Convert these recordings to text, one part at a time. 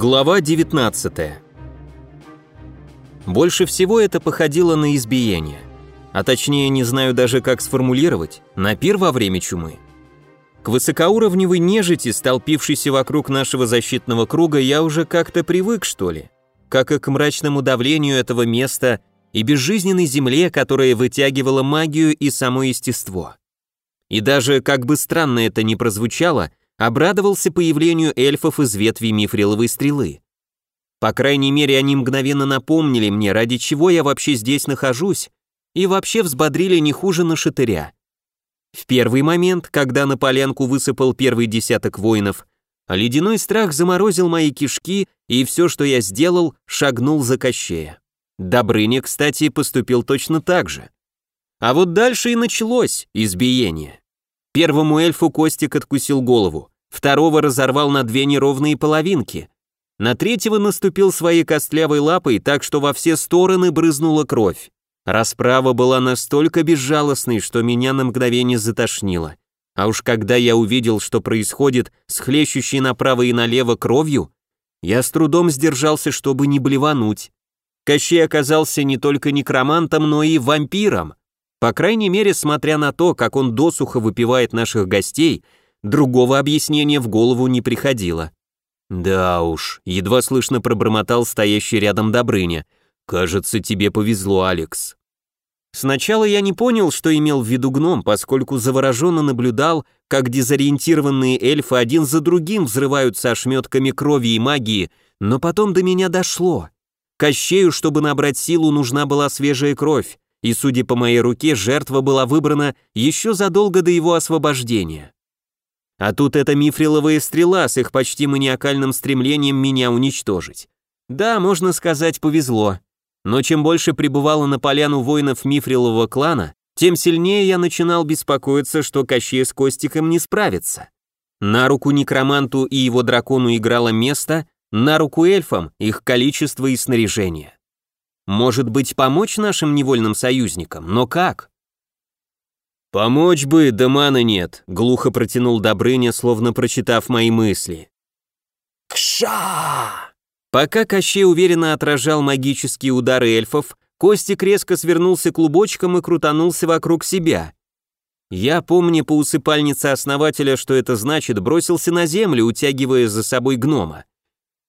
Глава 19 Больше всего это походило на избиение. А точнее, не знаю даже как сформулировать, на пир во время чумы. К высокоуровневой нежити, столпившейся вокруг нашего защитного круга, я уже как-то привык, что ли. Как и к мрачному давлению этого места и безжизненной земле, которая вытягивала магию и само естество. И даже, как бы странно это ни прозвучало, обрадовался появлению эльфов из ветви мифриловой стрелы. По крайней мере, они мгновенно напомнили мне, ради чего я вообще здесь нахожусь, и вообще взбодрили не хуже на шатыря. В первый момент, когда на полянку высыпал первый десяток воинов, ледяной страх заморозил мои кишки, и все, что я сделал, шагнул за кощея. Добрыня, кстати, поступил точно так же. А вот дальше и началось избиение. Первому эльфу Костик откусил голову, второго разорвал на две неровные половинки, на третьего наступил своей костлявой лапой так, что во все стороны брызнула кровь. Расправа была настолько безжалостной, что меня на мгновение затошнило. А уж когда я увидел, что происходит с хлещущей направо и налево кровью, я с трудом сдержался, чтобы не блевануть. Кощей оказался не только некромантом, но и вампиром. По крайней мере, смотря на то, как он досуха выпивает наших гостей, Другого объяснения в голову не приходило. «Да уж», — едва слышно пробормотал стоящий рядом Добрыня. «Кажется, тебе повезло, Алекс». Сначала я не понял, что имел в виду гном, поскольку завороженно наблюдал, как дезориентированные эльфы один за другим взрываются ошметками крови и магии, но потом до меня дошло. Кощею, чтобы набрать силу, нужна была свежая кровь, и, судя по моей руке, жертва была выбрана еще задолго до его освобождения. А тут эта мифриловая стрела с их почти маниакальным стремлением меня уничтожить. Да, можно сказать, повезло. Но чем больше пребывало на поляну воинов мифрилового клана, тем сильнее я начинал беспокоиться, что Кощей с Костиком не справится. На руку некроманту и его дракону играло место, на руку эльфам их количество и снаряжение. Может быть, помочь нашим невольным союзникам, но как? «Помочь бы, да маны нет», — глухо протянул Добрыня, словно прочитав мои мысли. «Кша!» Пока Кощей уверенно отражал магические удары эльфов, Костик резко свернулся клубочком и крутанулся вокруг себя. Я, помня по усыпальнице основателя, что это значит, бросился на землю, утягивая за собой гнома.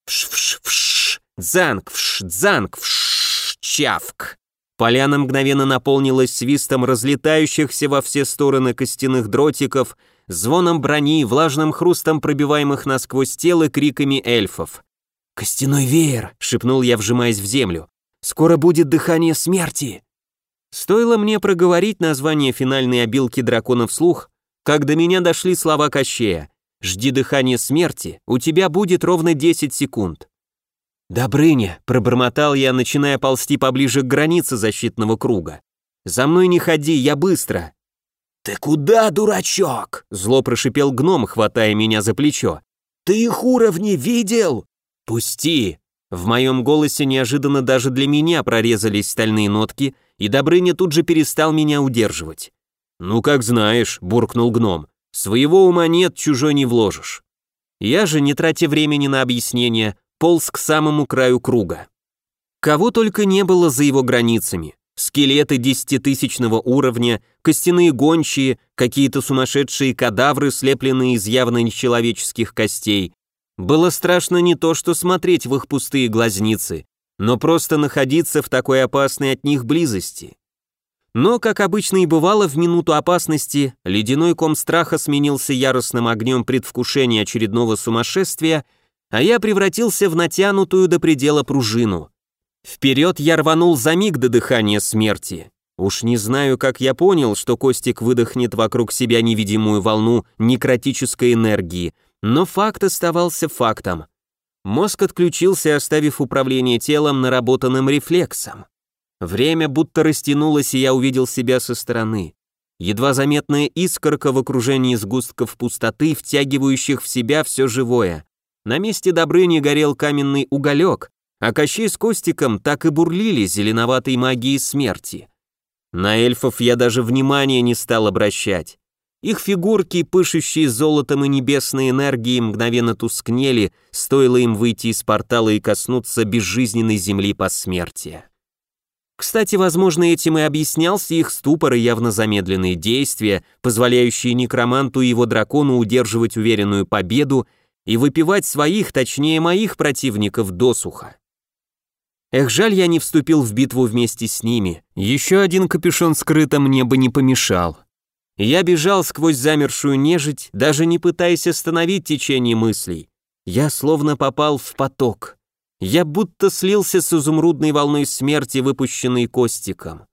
Вш-вш-вш, дзанг, вш, дзанг, вш, чавк. Поляна мгновенно наполнилась свистом разлетающихся во все стороны костяных дротиков, звоном брони, влажным хрустом пробиваемых насквозь тел и криками эльфов. «Костяной веер!» — шепнул я, вжимаясь в землю. «Скоро будет дыхание смерти!» Стоило мне проговорить название финальной обилки дракона вслух, как до меня дошли слова Кощея. «Жди дыхания смерти, у тебя будет ровно 10 секунд». «Добрыня», — пробормотал я, начиная ползти поближе к границе защитного круга. «За мной не ходи, я быстро». «Ты куда, дурачок?» — зло прошипел гном, хватая меня за плечо. «Ты их уровни видел?» «Пусти!» В моем голосе неожиданно даже для меня прорезались стальные нотки, и Добрыня тут же перестал меня удерживать. «Ну, как знаешь», — буркнул гном, — «своего ума нет, чужой не вложишь». Я же, не тратя времени на объяснение, полз к самому краю круга. Кого только не было за его границами. Скелеты десятитысячного уровня, костяные гончие, какие-то сумасшедшие кадавры, слепленные из явно нечеловеческих костей. Было страшно не то, что смотреть в их пустые глазницы, но просто находиться в такой опасной от них близости. Но, как обычно и бывало в минуту опасности, ледяной ком страха сменился яростным огнем предвкушения очередного сумасшествия – а я превратился в натянутую до предела пружину. Вперед я рванул за миг до дыхания смерти. Уж не знаю, как я понял, что Костик выдохнет вокруг себя невидимую волну некротической энергии, но факт оставался фактом. Мозг отключился, оставив управление телом наработанным рефлексом. Время будто растянулось, и я увидел себя со стороны. Едва заметная искорка в окружении сгустков пустоты, втягивающих в себя все живое. На месте Добрыни горел каменный уголек, а Кощей с Костиком так и бурлили зеленоватой магией смерти. На эльфов я даже внимания не стал обращать. Их фигурки, пышущие золотом и небесной энергией, мгновенно тускнели, стоило им выйти из портала и коснуться безжизненной земли посмертия. Кстати, возможно, этим и объяснялся их ступор и явно замедленные действия, позволяющие некроманту и его дракону удерживать уверенную победу и выпивать своих, точнее моих противников досуха. Эх, жаль, я не вступил в битву вместе с ними. Еще один капюшон скрыто мне бы не помешал. Я бежал сквозь замершую нежить, даже не пытаясь остановить течение мыслей. Я словно попал в поток. Я будто слился с изумрудной волной смерти, выпущенной Костиком.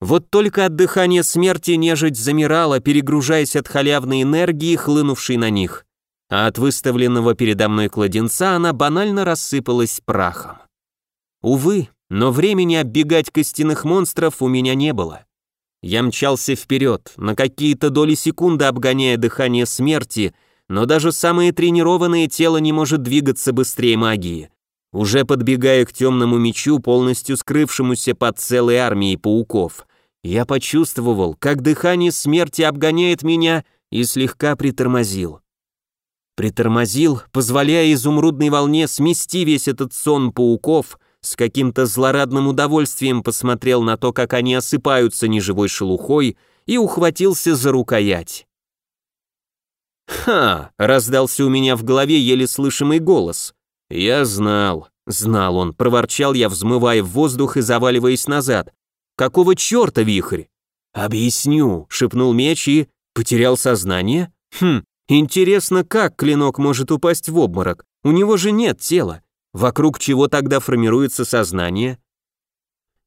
Вот только от дыхания смерти нежить замирала, перегружаясь от халявной энергии, хлынувшей на них, а от выставленного передо мной кладенца она банально рассыпалась прахом. Увы, но времени оббегать костяных монстров у меня не было. Я мчался вперед, на какие-то доли секунды обгоняя дыхание смерти, но даже самое тренированное тело не может двигаться быстрее магии. Уже подбегая к темному мечу, полностью скрывшемуся под целой армией пауков, я почувствовал, как дыхание смерти обгоняет меня и слегка притормозил. Притормозил, позволяя изумрудной волне смести весь этот сон пауков, с каким-то злорадным удовольствием посмотрел на то, как они осыпаются неживой шелухой, и ухватился за рукоять. «Ха!» — раздался у меня в голове еле слышимый голос. «Я знал, знал он», — проворчал я, взмывая в воздух и заваливаясь назад. «Какого черта вихрь?» «Объясню», — шепнул меч и... потерял сознание? Хм, интересно, как клинок может упасть в обморок? У него же нет тела. Вокруг чего тогда формируется сознание?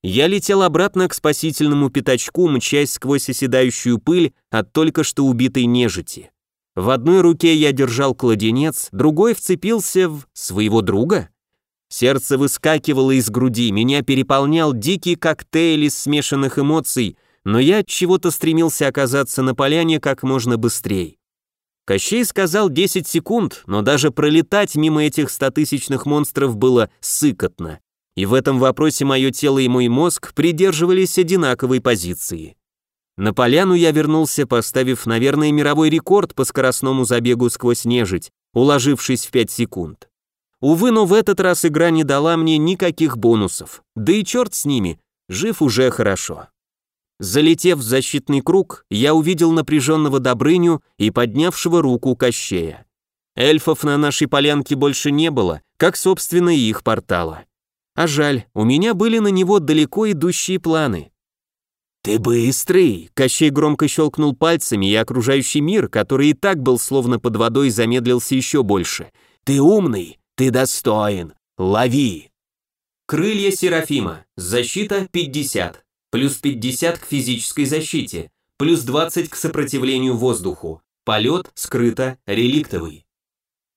Я летел обратно к спасительному пятачку, мчась сквозь оседающую пыль от только что убитой нежити. В одной руке я держал кладенец, другой вцепился в своего друга. Сердце выскакивало из груди, меня переполнял дикий коктейль из смешанных эмоций, но я от чего-то стремился оказаться на поляне как можно быстрее. Кощей сказал 10 секунд, но даже пролетать мимо этих стотысячных монстров было сыкотно. И в этом вопросе мое тело и мой мозг придерживались одинаковой позиции. На поляну я вернулся, поставив, наверное, мировой рекорд по скоростному забегу сквозь нежить, уложившись в 5 секунд. Увы, но в этот раз игра не дала мне никаких бонусов. Да и черт с ними, жив уже хорошо. Залетев в защитный круг, я увидел напряженного Добрыню и поднявшего руку Кощея. Эльфов на нашей полянке больше не было, как, собственно, и их портала. А жаль, у меня были на него далеко идущие планы. «Ты быстрый!» — Кощей громко щелкнул пальцами, и окружающий мир, который и так был словно под водой, замедлился еще больше. «Ты умный! Ты достоин! Лови!» Крылья Серафима. Защита 50 плюс 50 к физической защите, плюс 20 к сопротивлению воздуху, полет, скрыто, реликтовый.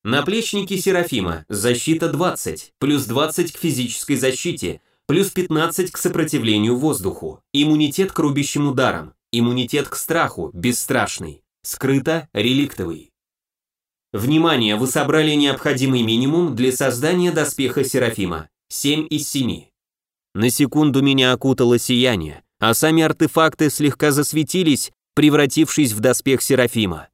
Наплечники Серафима, защита 20, плюс 20 к физической защите, плюс 15 к сопротивлению воздуху, иммунитет к рубящим ударам, иммунитет к страху, бесстрашный, скрыто, реликтовый. Внимание, вы собрали необходимый минимум для создания доспеха Серафима, 7 из 7. На секунду меня окутало сияние, а сами артефакты слегка засветились, превратившись в доспех Серафима.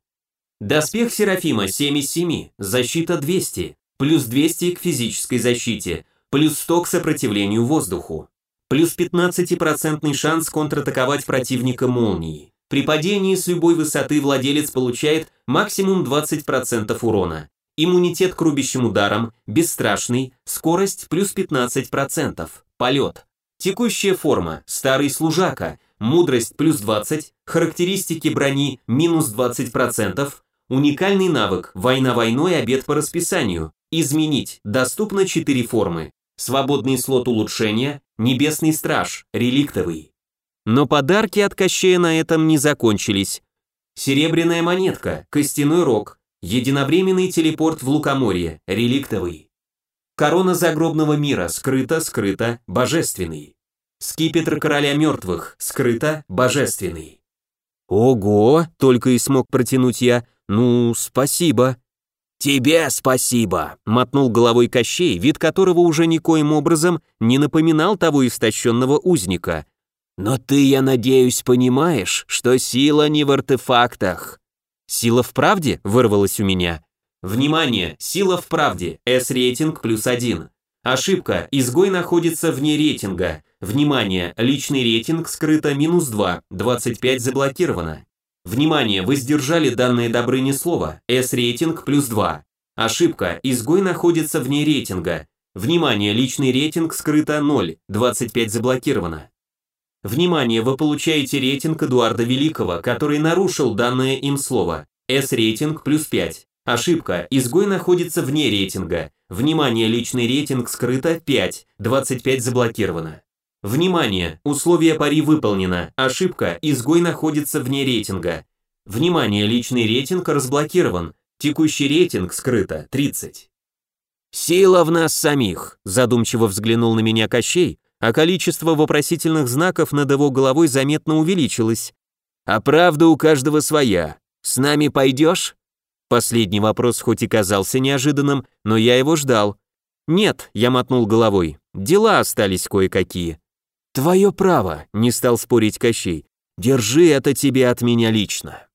Доспех Серафима 7 из 7, защита 200, плюс 200 к физической защите, плюс 100 к сопротивлению воздуху, плюс 15% шанс контратаковать противника молнией. При падении с любой высоты владелец получает максимум 20% урона. Иммунитет к рубящим ударам, бесстрашный, скорость плюс 15%. Полет. Текущая форма. Старый служака. Мудрость плюс 20. Характеристики брони минус 20%. Уникальный навык. Война войной, обед по расписанию. Изменить. Доступно 4 формы. Свободный слот улучшения. Небесный страж. Реликтовый. Но подарки от Кощея на этом не закончились. Серебряная монетка. Костяной рог. Единовременный телепорт в Лукоморье. Реликтовый. Корона загробного мира, скрыто, скрыто, божественный. Скипетр короля мертвых, скрыто, божественный. Ого, только и смог протянуть я. Ну, спасибо. Тебе спасибо, мотнул головой Кощей, вид которого уже никоим образом не напоминал того истощенного узника. Но ты, я надеюсь, понимаешь, что сила не в артефактах. Сила в правде вырвалась у меня. Внимание, сила в правде, S-рейтинг плюс один. Ошибка, изгой находится вне рейтинга. Внимание, личный рейтинг скрыто минус 2, 25 заблокировано. Внимание, вы сдержали данное Добрыне слово, S-рейтинг плюс 2. Ошибка, изгой находится вне рейтинга. Внимание, личный рейтинг скрыто 0, 25 заблокировано. Внимание, вы получаете рейтинг Эдуарда Великого, который нарушил данное им слово. S-рейтинг плюс 5. Ошибка, изгой находится вне рейтинга. Внимание, личный рейтинг скрыто 5, 25 заблокировано. Внимание, условие пари выполнено. Ошибка, изгой находится вне рейтинга. Внимание, личный рейтинг разблокирован. Текущий рейтинг скрыто 30. «Сила в нас самих», – задумчиво взглянул на меня Кощей, а количество вопросительных знаков над его головой заметно увеличилось. «А правда у каждого своя. С нами пойдешь?» Последний вопрос хоть и казался неожиданным, но я его ждал. «Нет», — я мотнул головой, — «дела остались кое-какие». «Твое право», — не стал спорить Кощей. «Держи это тебе от меня лично».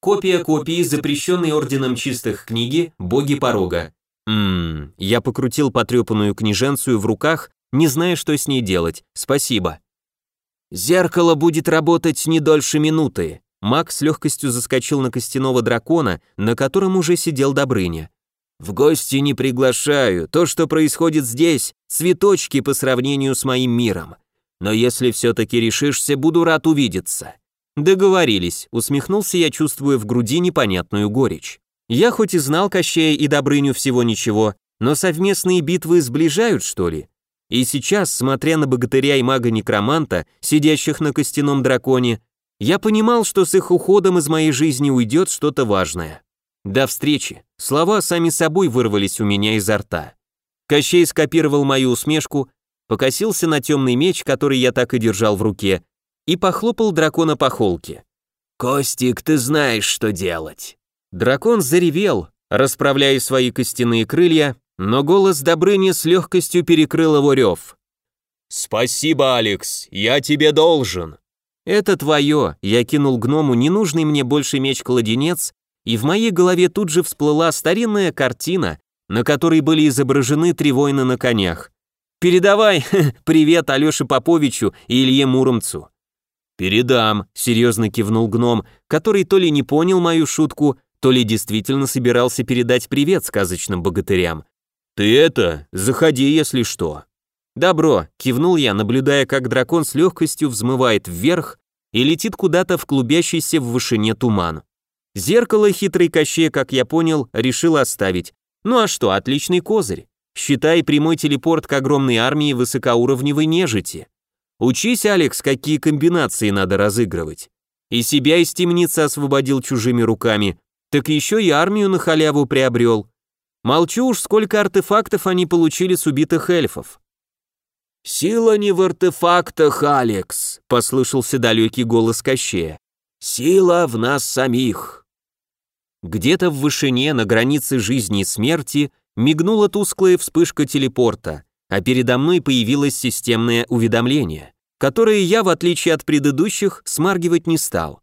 Копия копии, запрещенной Орденом Чистых книги «Боги порога». Ммм, я покрутил потрепанную книженцию в руках, не зная, что с ней делать. Спасибо. Зеркало будет работать не дольше минуты. Маг с легкостью заскочил на костяного дракона, на котором уже сидел Добрыня. В гости не приглашаю. То, что происходит здесь, цветочки по сравнению с моим миром. Но если все-таки решишься, буду рад увидеться. Договорились, усмехнулся я, чувствуя в груди непонятную горечь. Я хоть и знал Кощея и Добрыню всего ничего, но совместные битвы сближают, что ли? И сейчас, смотря на богатыря и мага-некроманта, сидящих на костяном драконе, я понимал, что с их уходом из моей жизни уйдет что-то важное. До встречи. Слова сами собой вырвались у меня изо рта. Кощей скопировал мою усмешку, покосился на темный меч, который я так и держал в руке, и похлопал дракона по холке. «Костик, ты знаешь, что делать». Дракон заревел, расправляя свои костяные крылья, но голос Добрыни с легкостью перекрыл его рев. «Спасибо, Алекс, я тебе должен». «Это твое», я кинул гному ненужный мне больше меч-кладенец, и в моей голове тут же всплыла старинная картина, на которой были изображены три воина на конях. «Передавай привет Алёше Поповичу и Илье Муромцу». «Передам», — серьезно кивнул гном, который то ли не понял мою шутку, то ли действительно собирался передать привет сказочным богатырям. «Ты это, заходи, если что». «Добро», — кивнул я, наблюдая, как дракон с легкостью взмывает вверх и летит куда-то в клубящийся в вышине туман. Зеркало хитрый Кощей, как я понял, решил оставить. Ну а что, отличный козырь. Считай прямой телепорт к огромной армии высокоуровневой нежити. Учись, Алекс, какие комбинации надо разыгрывать. И себя из темницы освободил чужими руками, так еще и армию на халяву приобрел. Молчу уж, сколько артефактов они получили с убитых эльфов. «Сила не в артефактах, Алекс», — послышался далекий голос Кощея. «Сила в нас самих». Где-то в вышине, на границе жизни и смерти, мигнула тусклая вспышка телепорта, а передо мной появилось системное уведомление, которое я, в отличие от предыдущих, смаргивать не стал.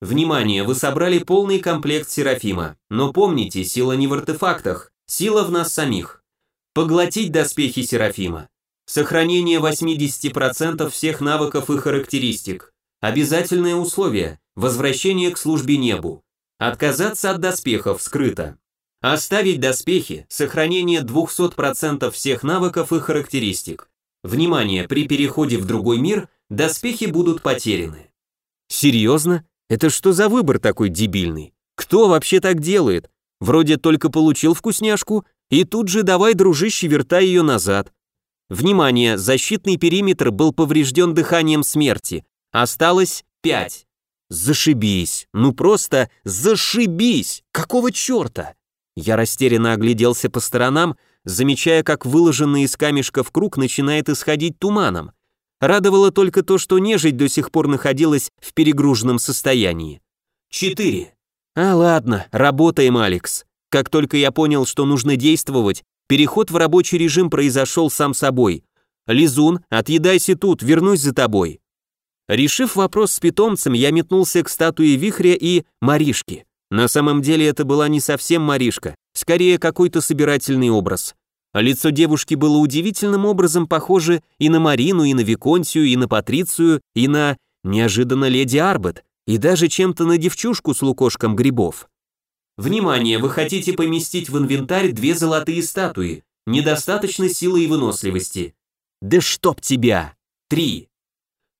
Внимание, вы собрали полный комплект Серафима, но помните, сила не в артефактах, сила в нас самих. Поглотить доспехи Серафима. Сохранение 80% всех навыков и характеристик. Обязательное условие – возвращение к службе небу. Отказаться от доспехов скрыто. Оставить доспехи, сохранение 200% всех навыков и характеристик. Внимание, при переходе в другой мир доспехи будут потеряны. Серьезно? Это что за выбор такой дебильный? Кто вообще так делает? Вроде только получил вкусняшку, и тут же давай, дружище, вертай ее назад. Внимание, защитный периметр был поврежден дыханием смерти. Осталось пять. Зашибись, ну просто зашибись! Какого черта? Я растерянно огляделся по сторонам, замечая, как выложенный из камешков круг начинает исходить туманом. Радовало только то, что нежить до сих пор находилась в перегруженном состоянии. Четыре. А ладно, работаем, Алекс. Как только я понял, что нужно действовать, переход в рабочий режим произошел сам собой. Лизун, отъедайся тут, вернусь за тобой. Решив вопрос с питомцем, я метнулся к статуе вихря и Маришки. На самом деле это была не совсем Маришка, скорее какой-то собирательный образ. Лицо девушки было удивительным образом похоже и на Марину, и на Виконтию, и на Патрицию, и на, неожиданно, леди Арбет, и даже чем-то на девчушку с лукошком грибов. Внимание, вы хотите поместить в инвентарь две золотые статуи. Недостаточно силы и выносливости. Да чтоб тебя! Три.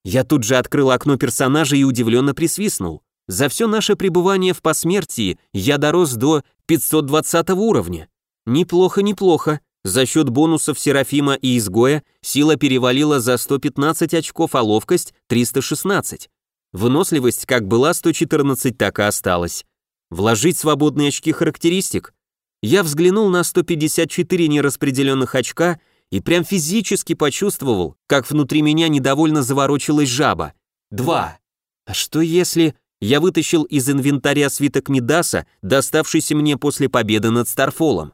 Я тут же открыл окно персонажа и удивленно присвистнул. За все наше пребывание в посмертии я дорос до 520 уровня. Неплохо, неплохо. За счет бонусов Серафима и Изгоя сила перевалила за 115 очков, а ловкость 316. Выносливость как была 114, так и осталась. Вложить свободные очки характеристик? Я взглянул на 154 нераспределенных очка и прям физически почувствовал, как внутри меня недовольно заворочилась жаба. Два. А что если... Я вытащил из инвентаря свиток Мидаса, доставшийся мне после победы над Старфолом.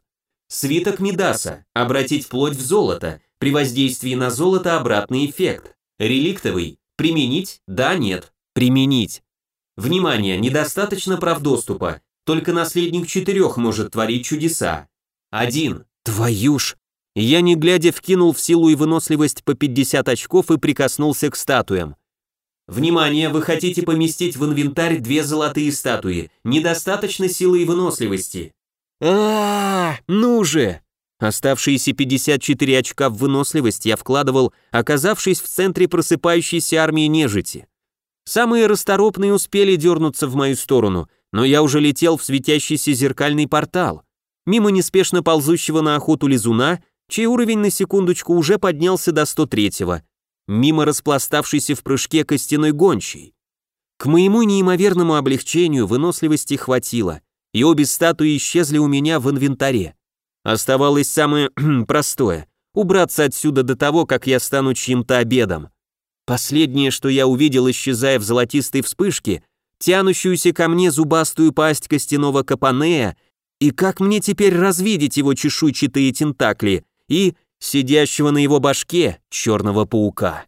Свиток Мидаса. Обратить вплоть в золото. При воздействии на золото обратный эффект. Реликтовый. Применить? Да, нет. Применить. Внимание, недостаточно прав доступа. Только наследник четырех может творить чудеса. Один. Твою ж. Я не глядя вкинул в силу и выносливость по 50 очков и прикоснулся к статуям. Внимание, вы хотите поместить в инвентарь две золотые статуи. Недостаточно силы и выносливости. А, -а, а ну же! Оставшиеся 54 очка в выносливость я вкладывал, оказавшись в центре просыпающейся армии нежити. Самые расторопные успели дернуться в мою сторону, но я уже летел в светящийся зеркальный портал. Мимо неспешно ползущего на охоту лизуна, чей уровень на секундочку уже поднялся до 103-го мимо распластавшейся в прыжке костяной гончей. К моему неимоверному облегчению выносливости хватило, и обе статуи исчезли у меня в инвентаре. Оставалось самое простое — убраться отсюда до того, как я стану чьим-то обедом. Последнее, что я увидел, исчезая в золотистой вспышке, тянущуюся ко мне зубастую пасть костяного капанея, и как мне теперь развидеть его чешуйчатые тентакли, и сидящего на его башке черного паука.